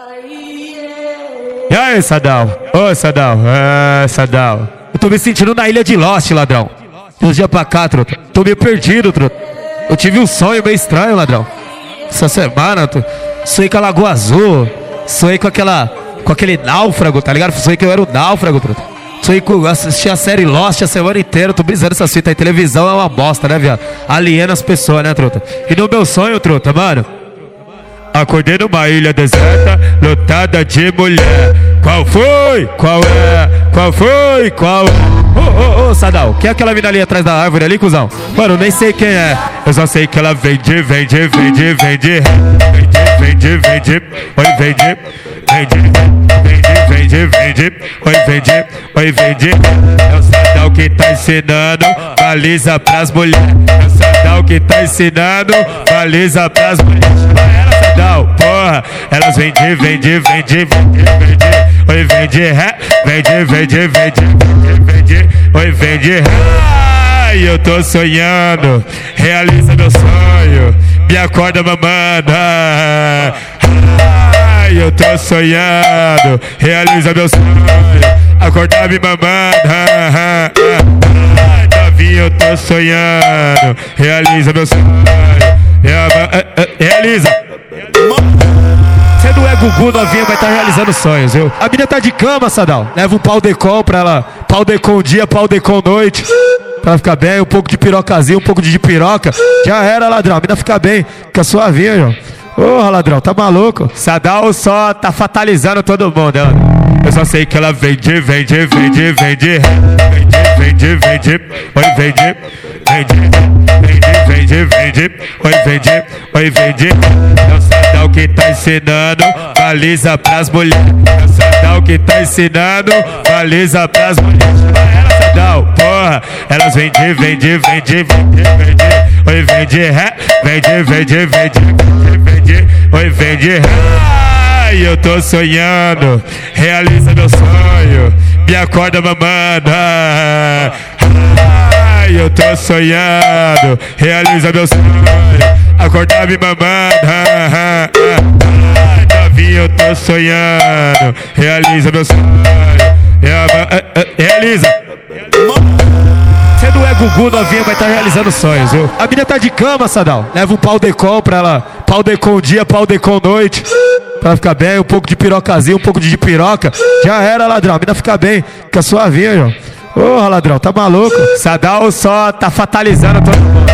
E aí, Sadal? Ô, Sadal. É, Sadal. Eu tô me sentindo na ilha de Lost, ladrão. Uns dias pra cá, truta. Tô meio perdido, truta. Eu tive um sonho meio estranho, ladrão. Essa semana, tu... sonhei com a Lagoa Azul. Sonhei com aquela. com aquele náufrago, tá ligado? Sonhei que eu era o náufrago, truta. Sonhei com. assisti a série Lost a semana inteira. Tô brisando essa fita aí. Televisão é uma bosta, né, viado? Aliena as pessoas, né, truta? E no meu sonho, truta, mano. Acordei numa ilha deserta, lotada de mulher. Qual foi? Qual é? Qual foi? Qual é? Ô, ô, ô, Sadal, quem é aquela mina ali atrás da árvore ali, cuzão? Mano, nem sei quem é. Eu só sei que ela vende, vende, vende, vende. Vende, vende, vende. Oi, vende. Vende, vende, vende, vende. Oi, vende. Oi, vende. É o Sadal que tá ensinando baliza pras mulheres. É o Sadal que tá ensinando baliza pras mulheres porra. Elas vende, vende, vende, vende, vende. Oi, vende, ré, vende, vende, vende, vende. Oi, vende, ré. Ai, eu tô sonhando, realiza meu sonho. Me acorda, mamanda. Ai, eu tô sonhando, realiza meu sonho. Acorda, me mamanda. Ai, novinho, eu tô sonhando, realiza meu sonho. Realiza. Você não é Gugu novinha, mas tá realizando sonhos, viu? A menina tá de cama, Sadal. Leva um pau decol pra ela. Pau decol dia, pau decol noite. Pra ela ficar bem, um pouco de pirocazinho, um pouco de piroca. Já era, ladrão. A menina fica bem. Fica suavinha, João. Porra, ladrão, tá maluco? Sadal só tá fatalizando todo mundo, ela. Eu só sei que ela vende, vende, vende, vende. Vende, vende, vende. Oi, vende, vende, vende, vende. Oi, vende, oi, vende. É o Sadal que tá ensinando baliza pras mulheres. É o Sadal que tá ensinando baliza pras mulheres. Ela, Sadal, porra. Elas vende, vende, vende, vende, vende. Oi, vende, ré. Vende, vende, vende, vende. Oi, vende, ré. Ai, eu tô sonhando, realiza meu sonho, me acorda mamanda. Ai, eu tô sonhando, realiza meu sonho, acorda me mamanda. Ai, novinho, eu tô sonhando, realiza meu sonho, realiza. Você não é Gugu novinha, mas tá realizando sonhos, viu? A menina tá de cama, Sadal. Leva um pau decol pra ela. Pau decol dia, pau decol noite. Pra ficar bem, um pouco de pirocazinho, um pouco de piroca. Já era, ladrão. A menina fica bem. Fica suavinha, João. Porra, ladrão, tá maluco? Sadal só tá fatalizando todo mundo.